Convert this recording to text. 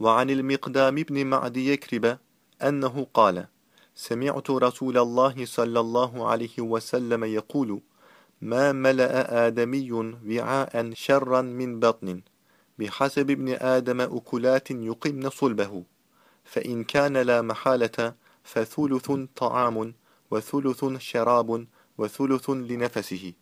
وعن المقدام بن معد يكرب أنه قال سمعت رسول الله صلى الله عليه وسلم يقول ما ملأ آدمي وعاء شرا من بطن بحسب ابن آدم أكلات يقمن صلبه فإن كان لا محالة فثلث طعام وثلث شراب وثلث لنفسه.